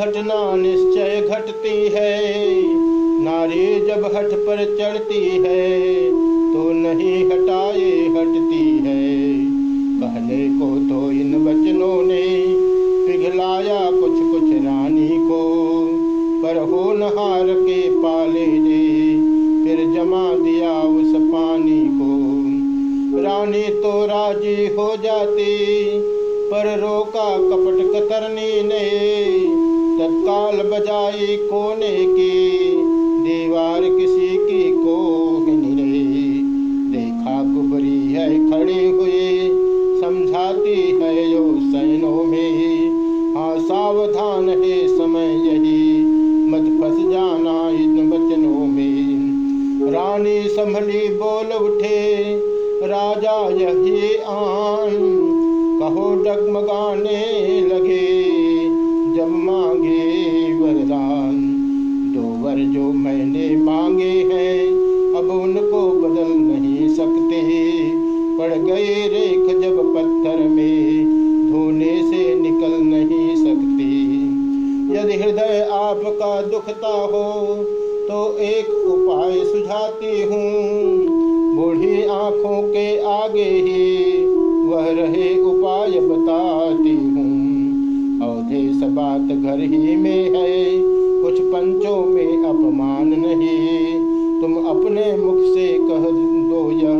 घटना निश्चय घटती है। नारी जब हट पर चढ़ती है तो नहीं हटाए हटती है। कहने को तो इन वचनों ने पिघलाया कुछ कुछ रानी को, पर हो नहार के पाले दे फिर जमा दिया उस पानी को। रानी तो राज़ी हो जाती, पर रोका कपट कतरनी ने तत्काल बजाई कोने की। मांगे हैं। अब उनको बदल नहीं सकते। पड़ गए रेख जब पत्थर में, धोने से निकल नहीं सकती। यदि हृदय आपका दुखता हो तो एक उपाय सुझाती हूँ। बूढ़ी आँखों के आगे ही वह रहे उपाय बताती हूँ। अवधेश बात घर ही में है, कुछ पंचों में अपने मुख से कह दो, यह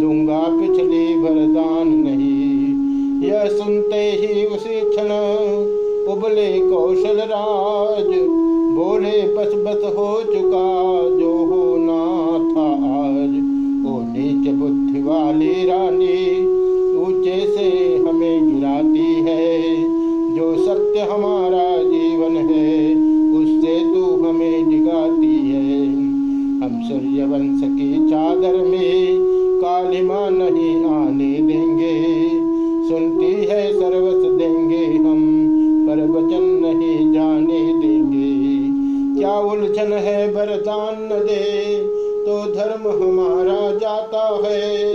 दूँगा पिछली वरदान नहीं। यह सुनते ही उसी क्षण उबले कौशल राज, बोले, बस बस, हो चुका जो होना था आज। ओ नीच बुद्धि वाली रानी धर्म हमारा जाता है।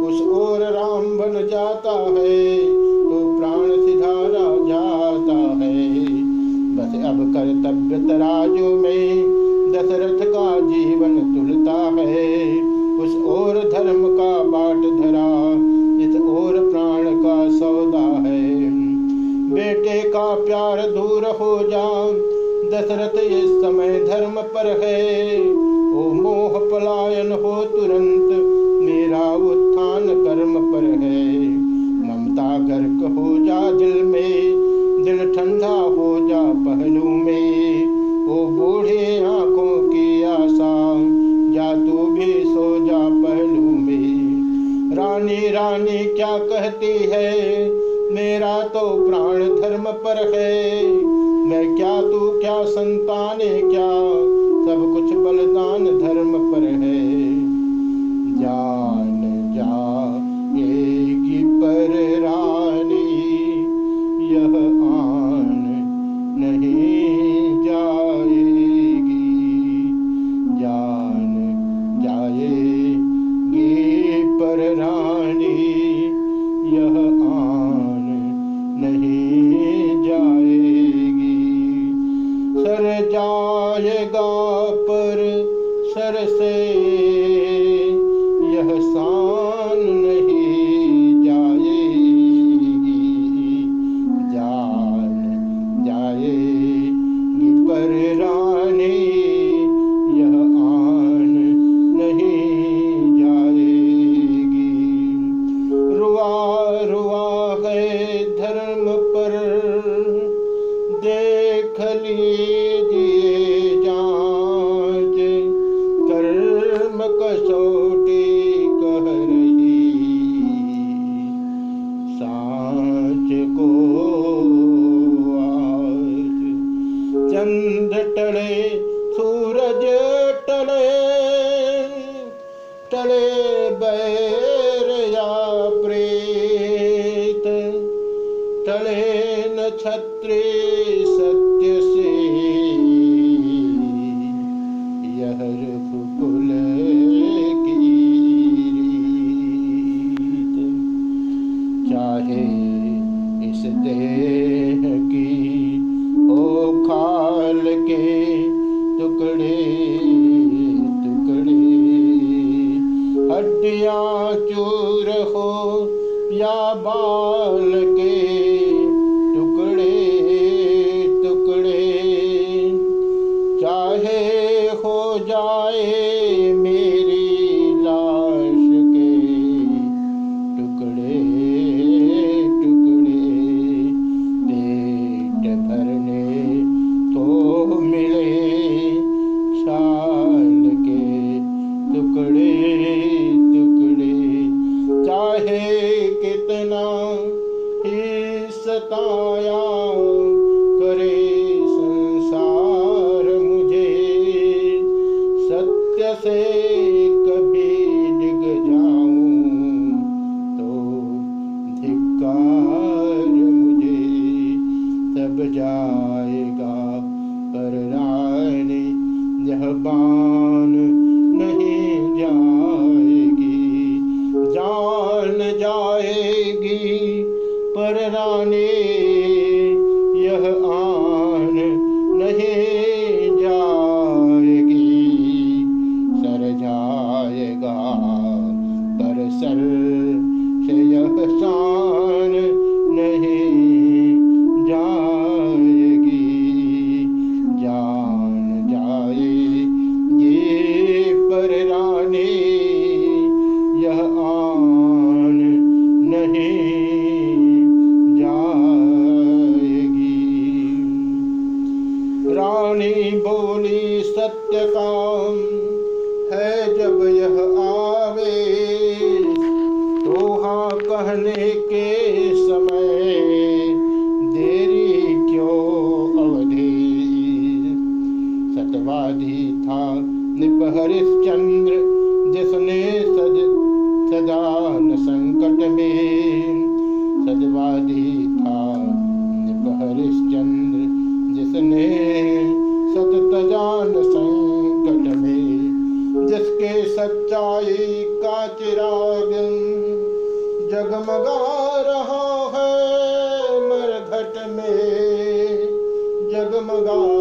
उस ओर राम बन जाता है तो प्राण सिधारा जाता है। बस अब कर्तव्य तराजू में दशरथ का जीवन तुलता है। उस ओर धर्म का बाट धरा, इस ओर प्राण का सौदा है। बेटे का प्यार दूर हो जा, दशरथ इस समय धर्म पर है। पलायन हो तुरंत मेरा उत्थान कर्म पर है। ममता गर्क हो जा दिल में। देख लीजिए। से निपहरिश्चंद्र जिसने सज सदान संकट में। सजवादी था निपहरिश्चंद्र जिसने सत तजान संकट में। जिसके सच्चाई का चिराग जगमगा रहा है मरघट में। जगमगा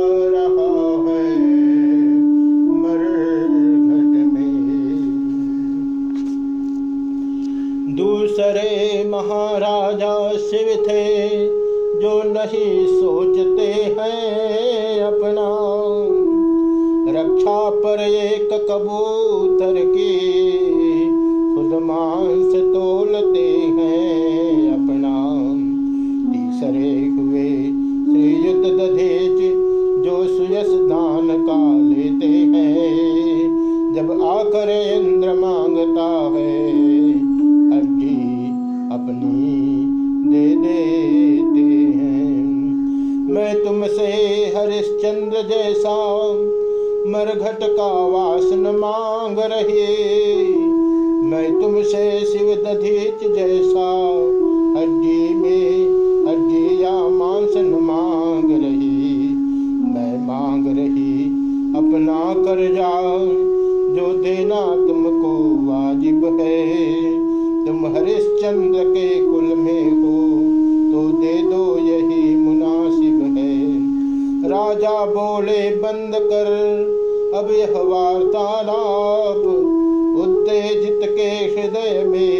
दूसरे महाराजा शिव थे, जो नहीं सोचते हैं अपना। रक्षा पर एक कबूतर की खुद मांस तो जैसा मरघट का वासन मांग रहे। मैं तुमसे शिव दधीच जैसा हड्डी में हड्डी या मांसन मांग रही। मैं मांग रही अपना कर जाओ जो देना तुमको वाजिब है। तुम हरिश्चंद्र के कुल में हो बोले बंद कर। अब यह वार्तालाप उत्तेजित के हृदय में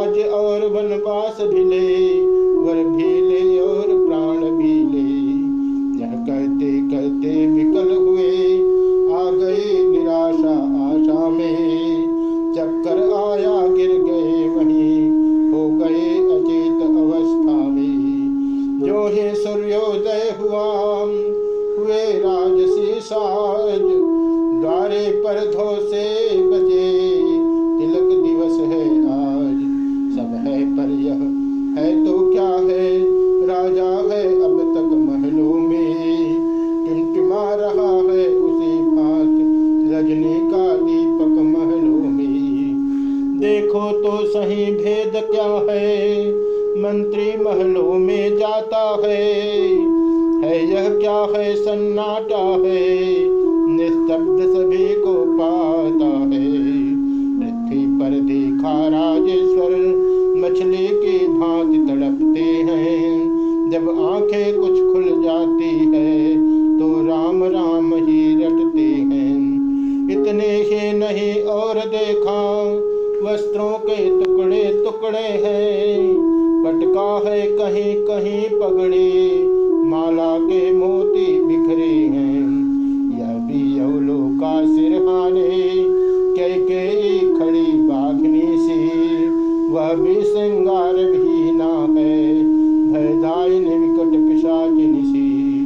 राज और वन पास भी ले वर भी ले और प्राण भी ले यह कहते कहते विकल हुए, आ गए निराशा आशा में। चक्कर आया गिर गए वहीं, हो गए अचेत अवस्था में। जो ही सूर्योदय हुआ, हुए राजसी साज, द्वारे पर धोसे महलों में जाता है। है यह क्या है? सन्नाटा है। निस्तब्ध सभी को पाता है। पृथ्वी पर देखा राजेश्वर, मछली की भांति तड़पते हैं। जब आँखें कुछ खुल जाती है तो राम राम ही रटते हैं। इतने ही नहीं और देखा, वस्त्रों के टुकड़े टुकड़े हैं। पटका है कहीं कहीं पगड़ी, माला के मोती बिखरे हैं। यह भी अवलो का सिरहाने कह के खड़ी बाघनी सी। वह भी श्रृंगार भी ना है भयदायन विकट पिशाचिनी सी।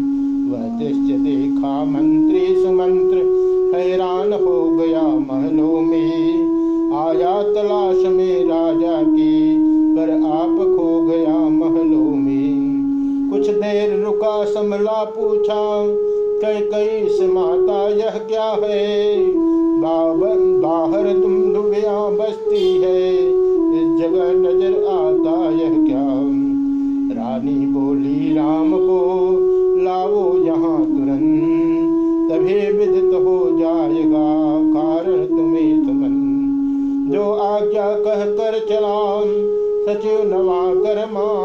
वह दृश्य देखा मंत्री समला पूछा कई कई से माता यह क्या है? बाहर तुम डुबिया बसती है, इस जगह नज़र आता यह क्या? रानी बोली, राम को लाओ यहाँ तुरंत तभी विदित हो जाएगा कारण तुम्हें तुमन जो आज्ञा कह कर चला सचिव नवा कर माथ